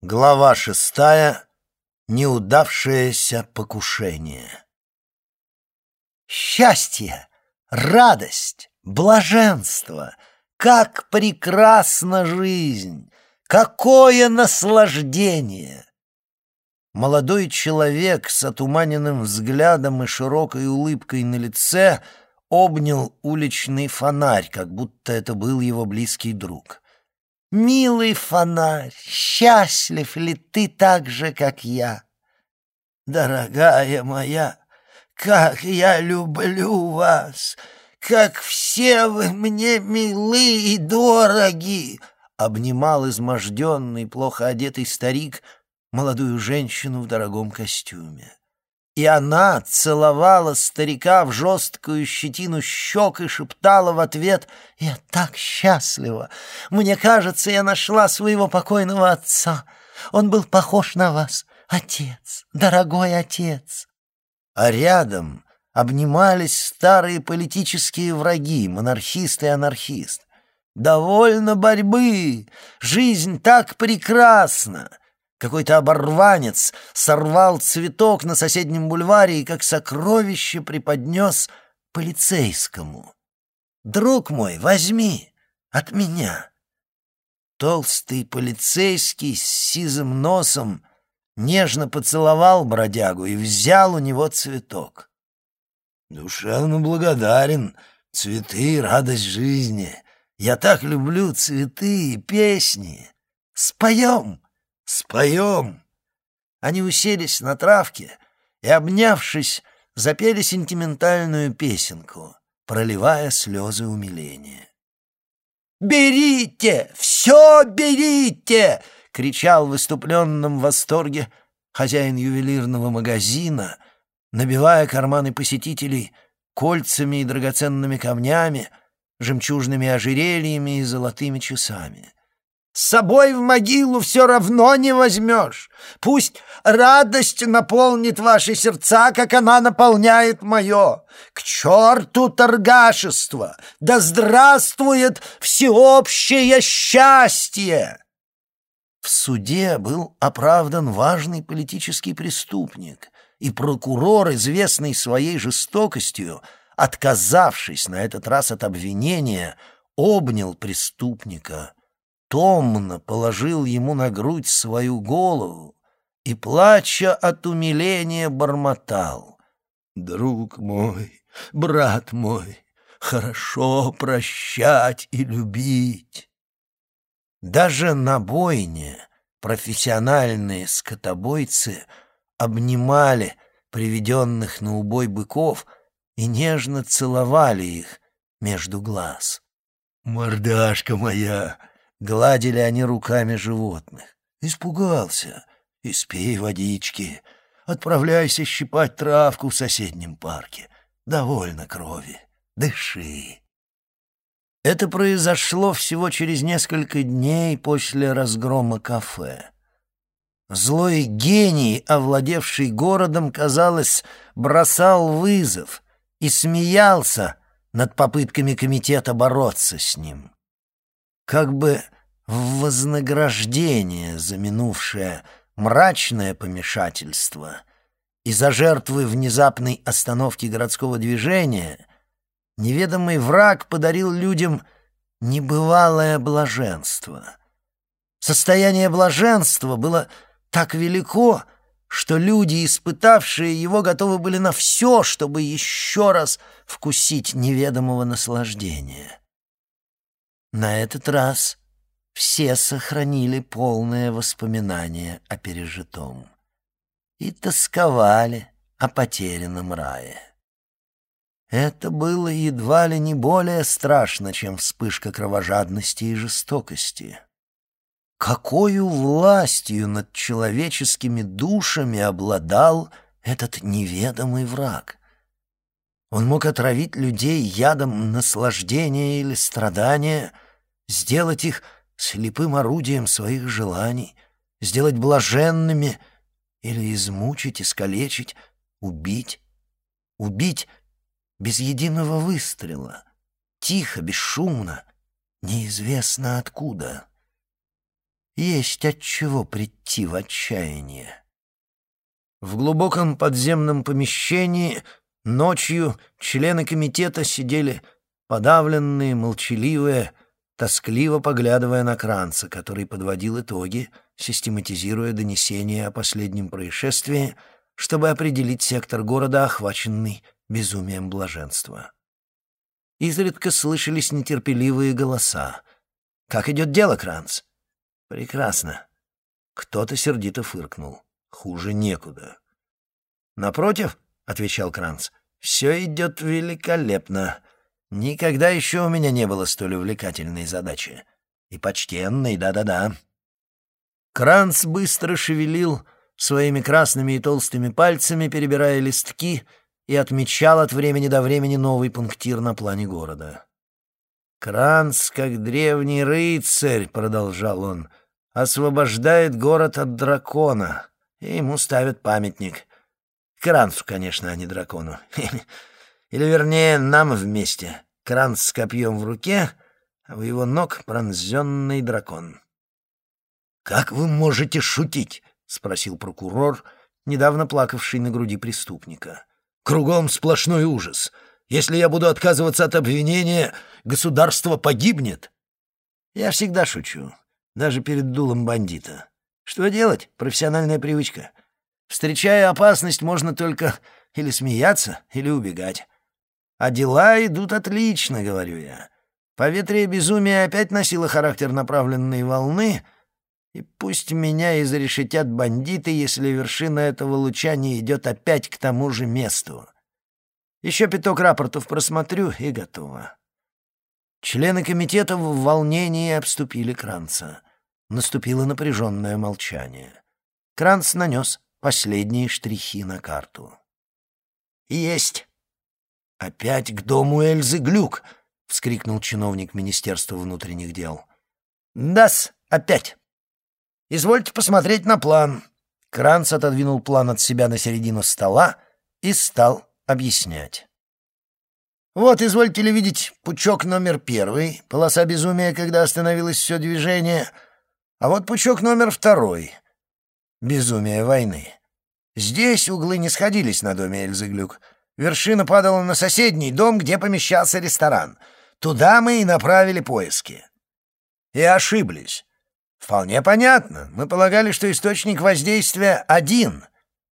Глава шестая. Неудавшееся покушение. Счастье, радость, блаженство. Как прекрасна жизнь! Какое наслаждение! Молодой человек с отуманенным взглядом и широкой улыбкой на лице обнял уличный фонарь, как будто это был его близкий друг — Милый фонарь, счастлив ли ты так же, как я? Дорогая моя, как я люблю вас! Как все вы мне милы и дороги!» Обнимал изможденный, плохо одетый старик молодую женщину в дорогом костюме. И она целовала старика в жесткую щетину щек и шептала в ответ «Я так счастлива! Мне кажется, я нашла своего покойного отца. Он был похож на вас, отец, дорогой отец». А рядом обнимались старые политические враги, монархист и анархист. «Довольно борьбы! Жизнь так прекрасна!» Какой-то оборванец сорвал цветок на соседнем бульваре и как сокровище преподнес полицейскому. «Друг мой, возьми от меня!» Толстый полицейский с сизым носом нежно поцеловал бродягу и взял у него цветок. «Душевно благодарен. Цветы — радость жизни. Я так люблю цветы и песни. Споем!» Споем!» Они уселись на травке и, обнявшись, запели сентиментальную песенку, проливая слезы умиления. «Берите! Все берите!» — кричал в выступленном восторге хозяин ювелирного магазина, набивая карманы посетителей кольцами и драгоценными камнями, жемчужными ожерельями и золотыми часами. С собой в могилу все равно не возьмешь. Пусть радость наполнит ваши сердца, как она наполняет мое. К черту торгашество! Да здравствует всеобщее счастье!» В суде был оправдан важный политический преступник, и прокурор, известный своей жестокостью, отказавшись на этот раз от обвинения, обнял преступника — томно положил ему на грудь свою голову и, плача от умиления, бормотал. «Друг мой, брат мой, хорошо прощать и любить». Даже на бойне профессиональные скотобойцы обнимали приведенных на убой быков и нежно целовали их между глаз. «Мордашка моя, Гладили они руками животных. Испугался. Испей водички. Отправляйся щипать травку в соседнем парке. Довольно крови. Дыши. Это произошло всего через несколько дней после разгрома кафе. Злой гений, овладевший городом, казалось, бросал вызов и смеялся над попытками комитета бороться с ним как бы в вознаграждение за минувшее мрачное помешательство и за жертвы внезапной остановки городского движения, неведомый враг подарил людям небывалое блаженство. Состояние блаженства было так велико, что люди, испытавшие его, готовы были на все, чтобы еще раз вкусить неведомого наслаждения. На этот раз все сохранили полное воспоминание о пережитом и тосковали о потерянном рае. Это было едва ли не более страшно, чем вспышка кровожадности и жестокости. Какою властью над человеческими душами обладал этот неведомый враг? Он мог отравить людей ядом наслаждения или страдания, сделать их слепым орудием своих желаний, сделать блаженными или измучить, искалечить, убить. Убить без единого выстрела, тихо, бесшумно, неизвестно откуда. есть от чего прийти в отчаяние. В глубоком подземном помещении ночью члены комитета сидели подавленные, молчаливые, тоскливо поглядывая на Кранца, который подводил итоги, систематизируя донесения о последнем происшествии, чтобы определить сектор города, охваченный безумием блаженства. Изредка слышались нетерпеливые голоса. «Как идет дело, Кранц?» «Прекрасно». Кто-то сердито фыркнул. «Хуже некуда». «Напротив», — отвечал Кранц, — «все идет великолепно. Никогда еще у меня не было столь увлекательной задачи. И почтенной, да-да-да». Кранц быстро шевелил своими красными и толстыми пальцами, перебирая листки, и отмечал от времени до времени новый пунктир на плане города. «Кранц, как древний рыцарь», — продолжал он, — «освобождает город от дракона, и ему ставят памятник. Кранцу, конечно, а не дракону. Или, вернее, нам вместе. Кранц с копьем в руке, а у его ног пронзенный дракон». «Как вы можете шутить?» — спросил прокурор, недавно плакавший на груди преступника. «Кругом сплошной ужас. Если я буду отказываться от обвинения, государство погибнет». «Я всегда шучу, даже перед дулом бандита. Что делать? Профессиональная привычка. Встречая опасность, можно только или смеяться, или убегать. А дела идут отлично, говорю я. Поветрие безумия опять носило характер направленной волны — и пусть меня изрешетят бандиты, если вершина этого луча не идет опять к тому же месту. Еще пяток рапортов просмотрю, и готово. Члены комитета в волнении обступили Кранца. Наступило напряженное молчание. Кранц нанес последние штрихи на карту. «Есть!» «Опять к дому Эльзы Глюк!» — вскрикнул чиновник Министерства внутренних дел. «Да-с, опять!» Извольте посмотреть на план». Кранц отодвинул план от себя на середину стола и стал объяснять. «Вот, извольте ли видеть пучок номер первый, полоса безумия, когда остановилось все движение, а вот пучок номер второй, безумие войны. Здесь углы не сходились на доме Эльзыглюк. Вершина падала на соседний дом, где помещался ресторан. Туда мы и направили поиски. И ошиблись. Вполне понятно. Мы полагали, что источник воздействия один.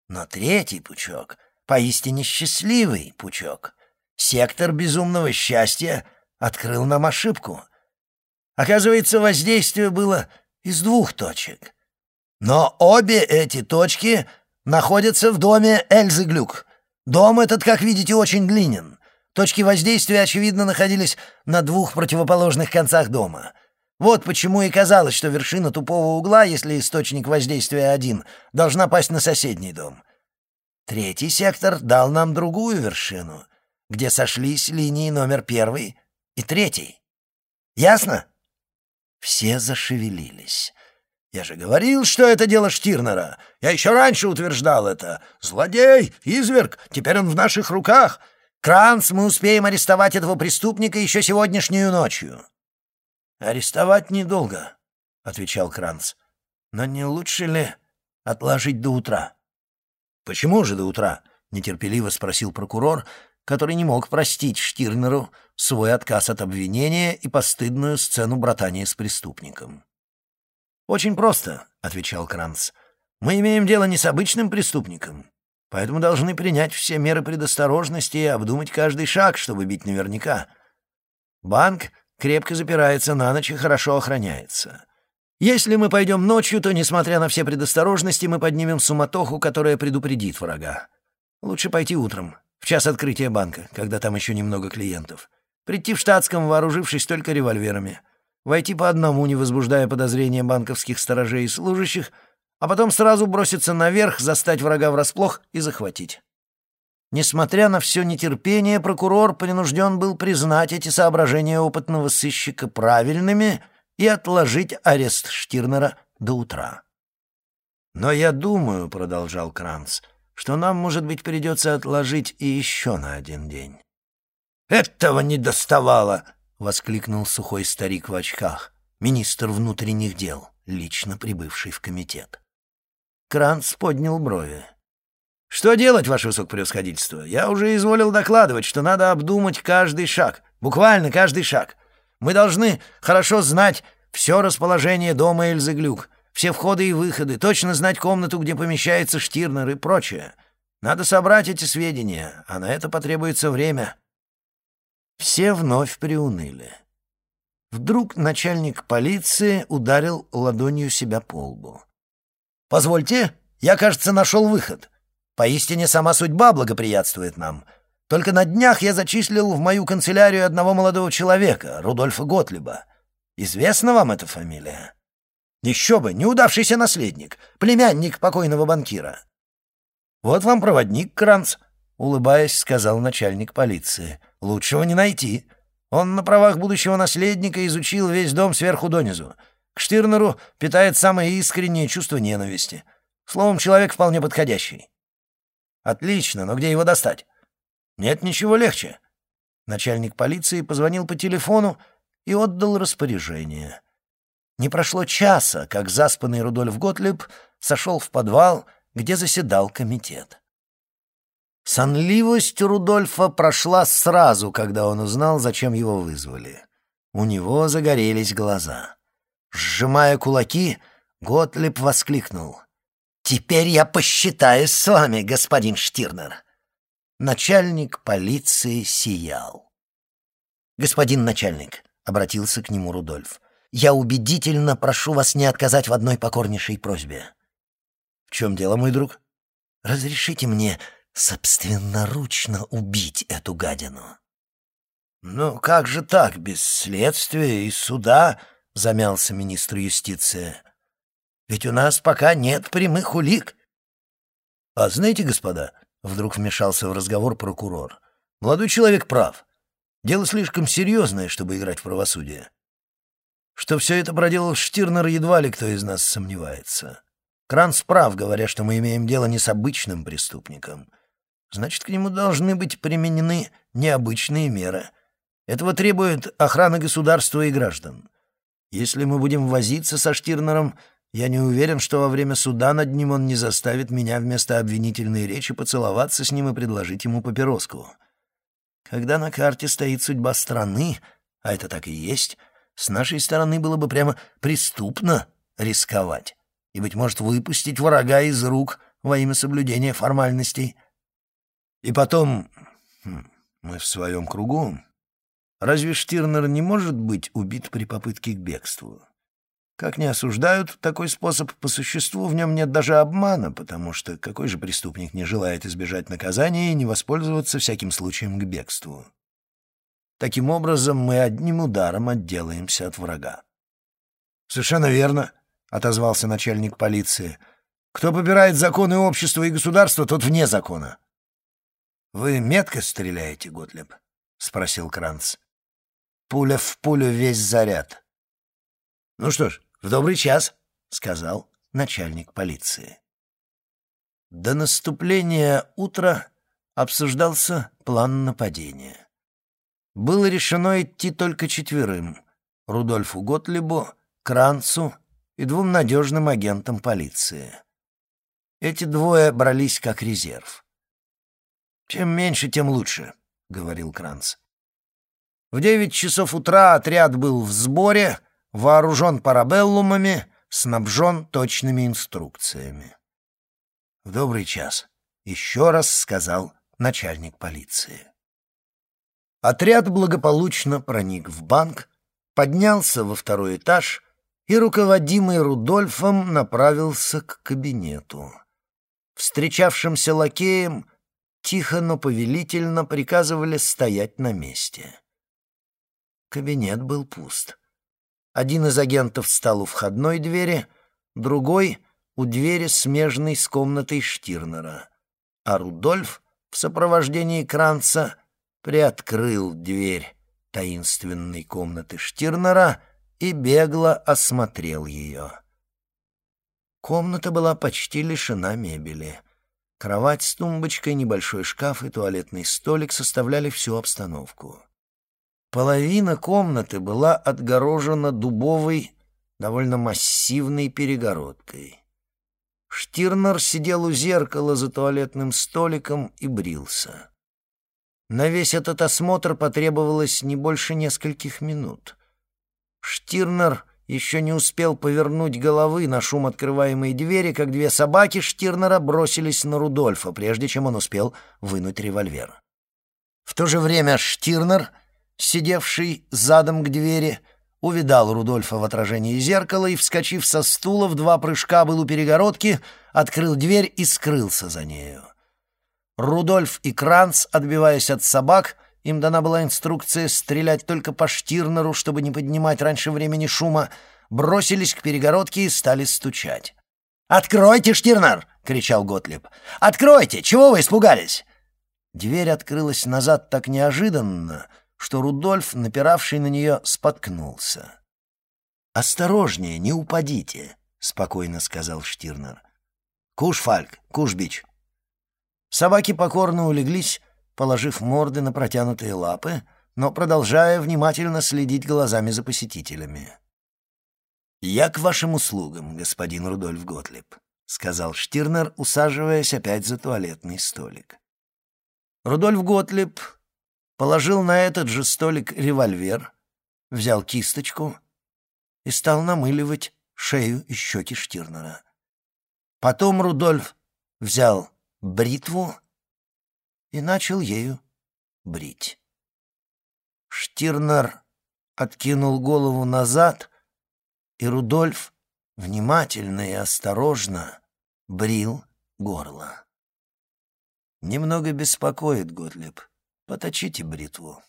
Но третий пучок, поистине счастливый пучок, сектор безумного счастья, открыл нам ошибку. Оказывается, воздействие было из двух точек. Но обе эти точки находятся в доме Эльзы Глюк. Дом этот, как видите, очень длинен. Точки воздействия, очевидно, находились на двух противоположных концах дома — вот почему и казалось, что вершина тупого угла, если источник воздействия один, должна пасть на соседний дом. Третий сектор дал нам другую вершину, где сошлись линии номер первый и третий. Ясно? Все зашевелились. Я же говорил, что это дело Штирнера. Я еще раньше утверждал это. Злодей, изверг, теперь он в наших руках. Кранц, мы успеем арестовать этого преступника еще сегодняшнюю ночью. «Арестовать недолго», — отвечал Кранц. «Но не лучше ли отложить до утра?» «Почему же до утра?» — нетерпеливо спросил прокурор, который не мог простить Штирнеру свой отказ от обвинения и постыдную сцену братания с преступником. «Очень просто», — отвечал Кранц. «Мы имеем дело не с обычным преступником, поэтому должны принять все меры предосторожности и обдумать каждый шаг, чтобы бить наверняка. Банк крепко запирается на ночь и хорошо охраняется. Если мы пойдем ночью, то, несмотря на все предосторожности, мы поднимем суматоху, которая предупредит врага. Лучше пойти утром, в час открытия банка, когда там еще немного клиентов. Прийти в штатском, вооружившись только револьверами. Войти по одному, не возбуждая подозрения банковских сторожей и служащих, а потом сразу броситься наверх, застать врага врасплох и захватить. Несмотря на все нетерпение, прокурор принужден был признать эти соображения опытного сыщика правильными и отложить арест Штирнера до утра. «Но я думаю», — продолжал Кранц, — «что нам, может быть, придется отложить и еще на один день». «Этого не доставало!» — воскликнул сухой старик в очках, министр внутренних дел, лично прибывший в комитет. Кранц поднял брови. «Что делать, ваше высокопревосходительство? Я уже изволил докладывать, что надо обдумать каждый шаг, буквально каждый шаг. Мы должны хорошо знать все расположение дома Эльзы Глюк, все входы и выходы, точно знать комнату, где помещается Штирнер и прочее. Надо собрать эти сведения, а на это потребуется время». Все вновь приуныли. Вдруг начальник полиции ударил ладонью себя по лбу. «Позвольте, я, кажется, нашел выход. Поистине сама судьба благоприятствует нам. Только на днях я зачислил в мою канцелярию одного молодого человека, Рудольфа Готлиба. Известна вам эта фамилия?» «Еще бы, неудавшийся наследник, племянник покойного банкира». «Вот вам проводник, Кранц», — улыбаясь, сказал начальник полиции. «Лучшего не найти. Он на правах будущего наследника изучил весь дом сверху донизу. К Штирнеру питает самое искреннее чувство ненависти. Словом, человек вполне подходящий». «Отлично, но где его достать?» «Нет ничего легче». Начальник полиции позвонил по телефону и отдал распоряжение. Не прошло часа, как заспанный Рудольф Готлиб сошел в подвал, где заседал комитет. Сонливость Рудольфа прошла сразу, когда он узнал, зачем его вызвали. У него загорелись глаза. Сжимая кулаки, Готлиб воскликнул. «Теперь я посчитаюсь с вами, господин Штирнер!» Начальник полиции сиял. «Господин начальник», — обратился к нему Рудольф, — «я убедительно прошу вас не отказать в одной покорнейшей просьбе». «В чем дело, мой друг?» «Разрешите мне собственноручно убить эту гадину. «Ну как же так, без следствия и суда?» — замялся министр юстиции. «Ведь у нас пока нет прямых улик». «А знаете, господа», — вдруг вмешался в разговор прокурор, — «молодой человек прав. Дело слишком серьезное, чтобы играть в правосудие. Что все это проделал Штирнер, едва ли кто из нас сомневается. Кранц прав, говоря, что мы имеем дело не с обычным преступником» значит, к нему должны быть применены необычные меры. Этого требует охрана государства и граждан. Если мы будем возиться со Штирнером, я не уверен, что во время суда над ним он не заставит меня вместо обвинительной речи поцеловаться с ним и предложить ему папироску. Когда на карте стоит судьба страны, а это так и есть, с нашей стороны было бы прямо преступно рисковать и, быть может, выпустить врага из рук во имя соблюдения формальностей — и потом, хм, мы в своем кругу. Разве Штирнер не может быть убит при попытке к бегству? Как не осуждают такой способ, по существу в нем нет даже обмана, потому что какой же преступник не желает избежать наказания и не воспользоваться всяким случаем к бегству? Таким образом, мы одним ударом отделаемся от врага. «Совершенно верно», — отозвался начальник полиции. «Кто побирает законы общества и государства, тот вне закона». «Вы метко стреляете, Готлеб?» — спросил Кранц. «Пуля в пулю весь заряд». «Ну что ж, в добрый час», — сказал начальник полиции. До наступления утра обсуждался план нападения. Было решено идти только четверым — Рудольфу Готлибу, Кранцу и двум надежным агентам полиции. Эти двое брались как резерв. «Чем меньше, тем лучше», — говорил Кранц. В девять часов утра отряд был в сборе, вооружен парабеллумами, снабжен точными инструкциями. «В добрый час», — еще раз сказал начальник полиции. Отряд благополучно проник в банк, поднялся во второй этаж и, руководимый Рудольфом, направился к кабинету. Встречавшимся лакеем тихо, но повелительно приказывали стоять на месте. Кабинет был пуст. Один из агентов встал у входной двери, другой — у двери, смежной с комнатой Штирнера, а Рудольф в сопровождении Кранца приоткрыл дверь таинственной комнаты Штирнера и бегло осмотрел ее. Комната была почти лишена мебели. Кровать с тумбочкой, небольшой шкаф и туалетный столик составляли всю обстановку. Половина комнаты была отгорожена дубовой довольно массивной перегородкой. Штирнер сидел у зеркала за туалетным столиком и брился. На весь этот осмотр потребовалось не больше нескольких минут. Штирнер еще не успел повернуть головы на шум открываемой двери, как две собаки Штирнера бросились на Рудольфа, прежде чем он успел вынуть револьвер. В то же время Штирнер, сидевший задом к двери, увидал Рудольфа в отражении зеркала и, вскочив со стула, в два прыжка был у перегородки, открыл дверь и скрылся за нею. Рудольф и Кранц, отбиваясь от собак, им дана была инструкция стрелять только по Штирнеру, чтобы не поднимать раньше времени шума, бросились к перегородке и стали стучать. «Откройте, Штирнер!» — кричал Готлиб. «Откройте! Чего вы испугались?» Дверь открылась назад так неожиданно, что Рудольф, напиравший на нее, споткнулся. «Осторожнее, не упадите», — спокойно сказал Штирнер. «Куш, Фальк, куш, бич». Собаки покорно улеглись, положив морды на протянутые лапы, но продолжая внимательно следить глазами за посетителями. «Я к вашим услугам, господин Рудольф Готлиб», — сказал Штирнер, усаживаясь опять за туалетный столик. Рудольф Готлиб положил на этот же столик револьвер, взял кисточку и стал намыливать шею и щеки Штирнера. Потом Рудольф взял бритву и начал ею брить. Штирнер откинул голову назад, и Рудольф внимательно и осторожно брил горло. Немного беспокоит Готлеб. Поточите бритву.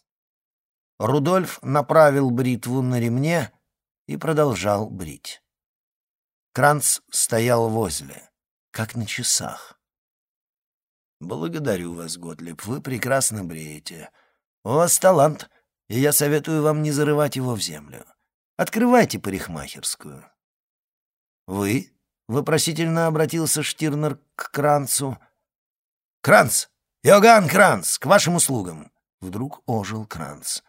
Рудольф направил бритву на ремне и продолжал брить. Кранц стоял возле, как на часах. «Благодарю вас, Готлеб, вы прекрасно бреете. У вас талант, и я советую вам не зарывать его в землю. Открывайте парикмахерскую». «Вы?» — вопросительно обратился Штирнер к Кранцу. «Кранц! Йоган Кранц! К вашим услугам!» Вдруг ожил Кранц.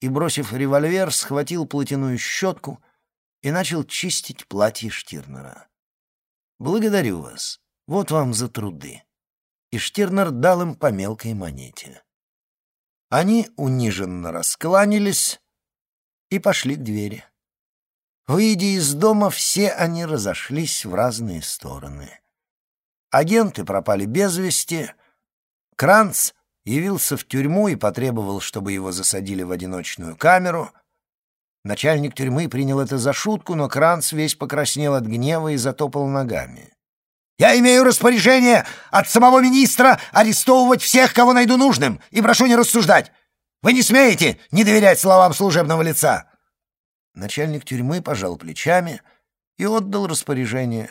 И, бросив револьвер, схватил платяную щетку и начал чистить платье Штирнера. «Благодарю вас. Вот вам за труды» и Штирнер дал им по мелкой монете. Они униженно раскланялись и пошли к двери. Выйдя из дома, все они разошлись в разные стороны. Агенты пропали без вести. Кранц явился в тюрьму и потребовал, чтобы его засадили в одиночную камеру. Начальник тюрьмы принял это за шутку, но Кранц весь покраснел от гнева и затопал ногами. Я имею распоряжение от самого министра арестовывать всех, кого найду нужным, и прошу не рассуждать. Вы не смеете не доверять словам служебного лица!» Начальник тюрьмы пожал плечами и отдал распоряжение.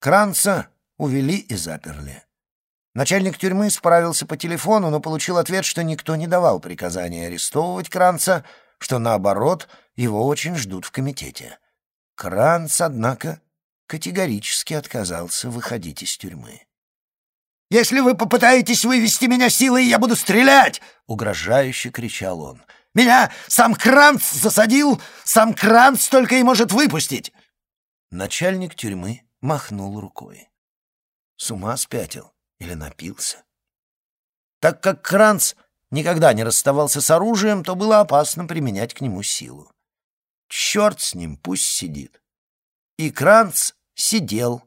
Кранца увели и заперли. Начальник тюрьмы справился по телефону, но получил ответ, что никто не давал приказания арестовывать Кранца, что, наоборот, его очень ждут в комитете. Кранц, однако, категорически отказался выходить из тюрьмы. «Если вы попытаетесь вывести меня силой, я буду стрелять!» — угрожающе кричал он. «Меня сам Кранц засадил! Сам Кранц только и может выпустить!» Начальник тюрьмы махнул рукой. С ума спятил или напился. Так как Кранц никогда не расставался с оружием, то было опасно применять к нему силу. Черт с ним, пусть сидит. И Кранц сидел,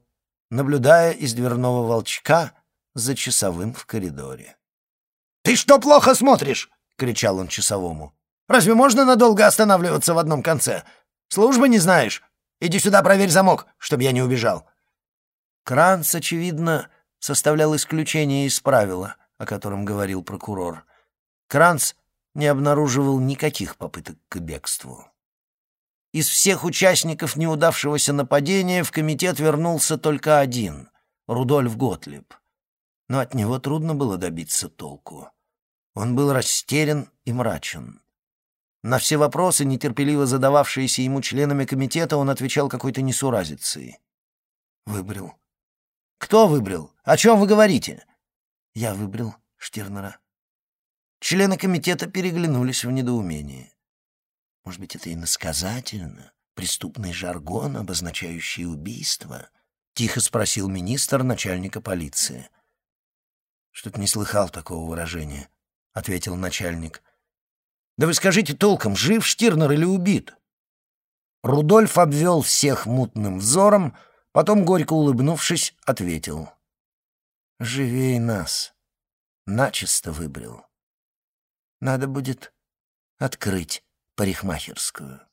наблюдая из дверного волчка за часовым в коридоре. «Ты что плохо смотришь?» — кричал он часовому. «Разве можно надолго останавливаться в одном конце? Службы не знаешь? Иди сюда, проверь замок, чтобы я не убежал». Кранц, очевидно, составлял исключение из правила, о котором говорил прокурор. Кранц не обнаруживал никаких попыток к бегству. Из всех участников неудавшегося нападения в комитет вернулся только один — Рудольф Готлиб. Но от него трудно было добиться толку. Он был растерян и мрачен. На все вопросы, нетерпеливо задававшиеся ему членами комитета, он отвечал какой-то несуразицей. «Выбрил». «Кто выбрал? О чем вы говорите?» «Я выбрал Штирнера». Члены комитета переглянулись в недоумении. Может быть, это иносказательно, преступный жаргон, обозначающий убийство?» — тихо спросил министр начальника полиции. «Что-то не слыхал такого выражения», — ответил начальник. «Да вы скажите толком, жив Штирнер или убит?» Рудольф обвел всех мутным взором, потом, горько улыбнувшись, ответил. «Живей нас. Начисто выбрил. Надо будет открыть парикмахерскую».